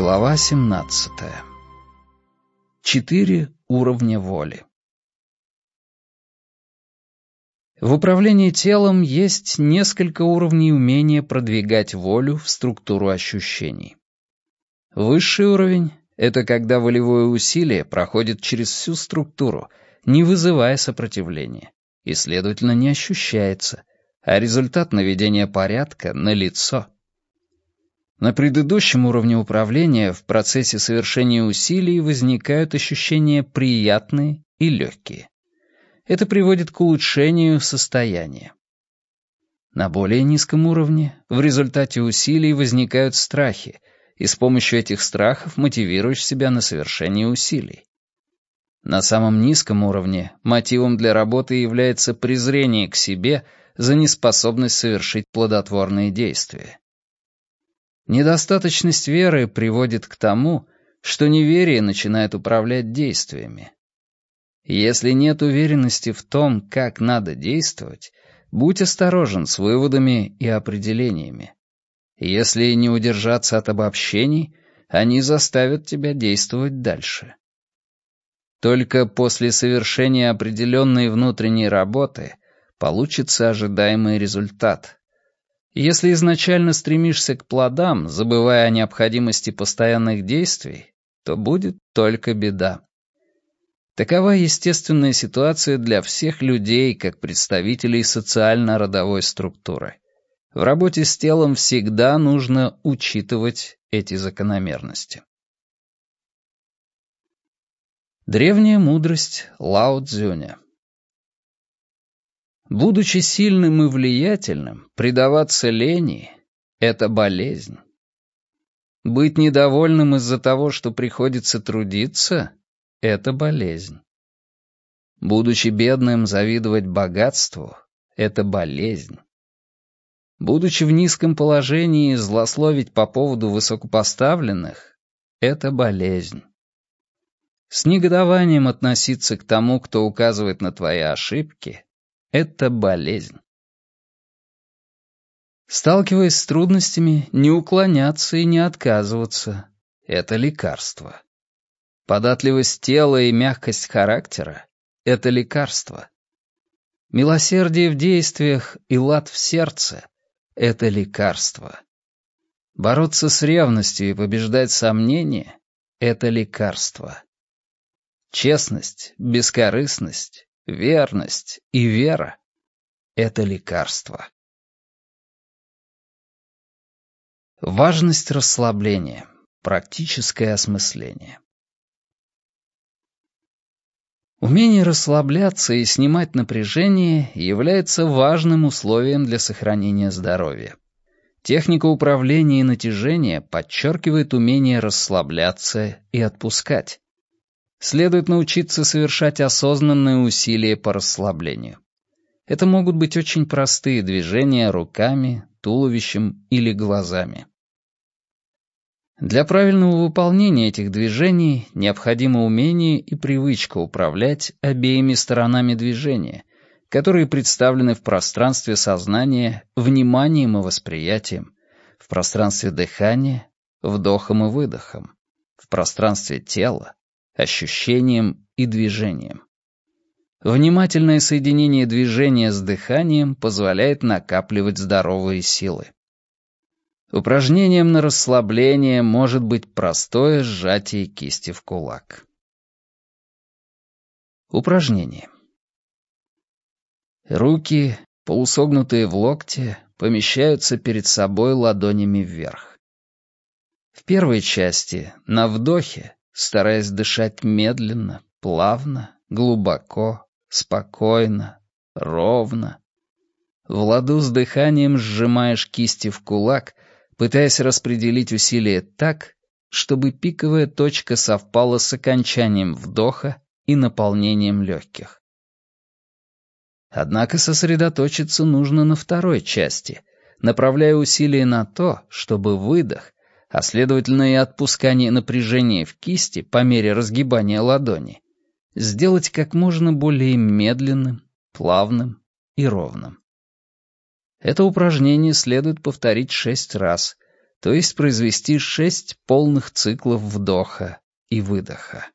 Глава 17. Четыре уровня воли. В управлении телом есть несколько уровней умения продвигать волю в структуру ощущений. Высший уровень — это когда волевое усилие проходит через всю структуру, не вызывая сопротивления, и, следовательно, не ощущается, а результат наведения порядка налицо. На предыдущем уровне управления в процессе совершения усилий возникают ощущения приятные и легкие. Это приводит к улучшению состояния. На более низком уровне в результате усилий возникают страхи, и с помощью этих страхов мотивируешь себя на совершение усилий. На самом низком уровне мотивом для работы является презрение к себе за неспособность совершить плодотворные действия. Недостаточность веры приводит к тому, что неверие начинает управлять действиями. Если нет уверенности в том, как надо действовать, будь осторожен с выводами и определениями. Если не удержаться от обобщений, они заставят тебя действовать дальше. Только после совершения определенной внутренней работы получится ожидаемый результат. Если изначально стремишься к плодам, забывая о необходимости постоянных действий, то будет только беда. Такова естественная ситуация для всех людей, как представителей социально-родовой структуры. В работе с телом всегда нужно учитывать эти закономерности. Древняя мудрость Лао Цзюня Будучи сильным и влиятельным, предаваться лени — это болезнь. Быть недовольным из-за того, что приходится трудиться — это болезнь. Будучи бедным, завидовать богатству — это болезнь. Будучи в низком положении, злословить по поводу высокопоставленных — это болезнь. С негодованием относиться к тому, кто указывает на твои ошибки — это болезнь. Сталкиваясь с трудностями, не уклоняться и не отказываться — это лекарство. Податливость тела и мягкость характера — это лекарство. Милосердие в действиях и лад в сердце — это лекарство. Бороться с ревностью и побеждать сомнения — это лекарство. Честность, бескорыстность верность и вера — это лекарство. Важность расслабления. Практическое осмысление. Умение расслабляться и снимать напряжение является важным условием для сохранения здоровья. Техника управления и натяжения подчеркивает умение расслабляться и отпускать следует научиться совершать осознанные усилия по расслаблению. Это могут быть очень простые движения руками, туловищем или глазами. Для правильного выполнения этих движений необходимо умение и привычка управлять обеими сторонами движения, которые представлены в пространстве сознания вниманием и восприятием, в пространстве дыхания, вдохом и выдохом, в пространстве тела, ощущением и движением. Внимательное соединение движения с дыханием позволяет накапливать здоровые силы. Упражнением на расслабление может быть простое сжатие кисти в кулак. Упражнение. Руки, полусогнутые в локте, помещаются перед собой ладонями вверх. В первой части, на вдохе, стараясь дышать медленно, плавно, глубоко, спокойно, ровно. В ладу с дыханием сжимаешь кисти в кулак, пытаясь распределить усилия так, чтобы пиковая точка совпала с окончанием вдоха и наполнением легких. Однако сосредоточиться нужно на второй части, направляя усилия на то, чтобы выдох а следовательно и отпускание напряжения в кисти по мере разгибания ладони, сделать как можно более медленным, плавным и ровным. Это упражнение следует повторить шесть раз, то есть произвести шесть полных циклов вдоха и выдоха.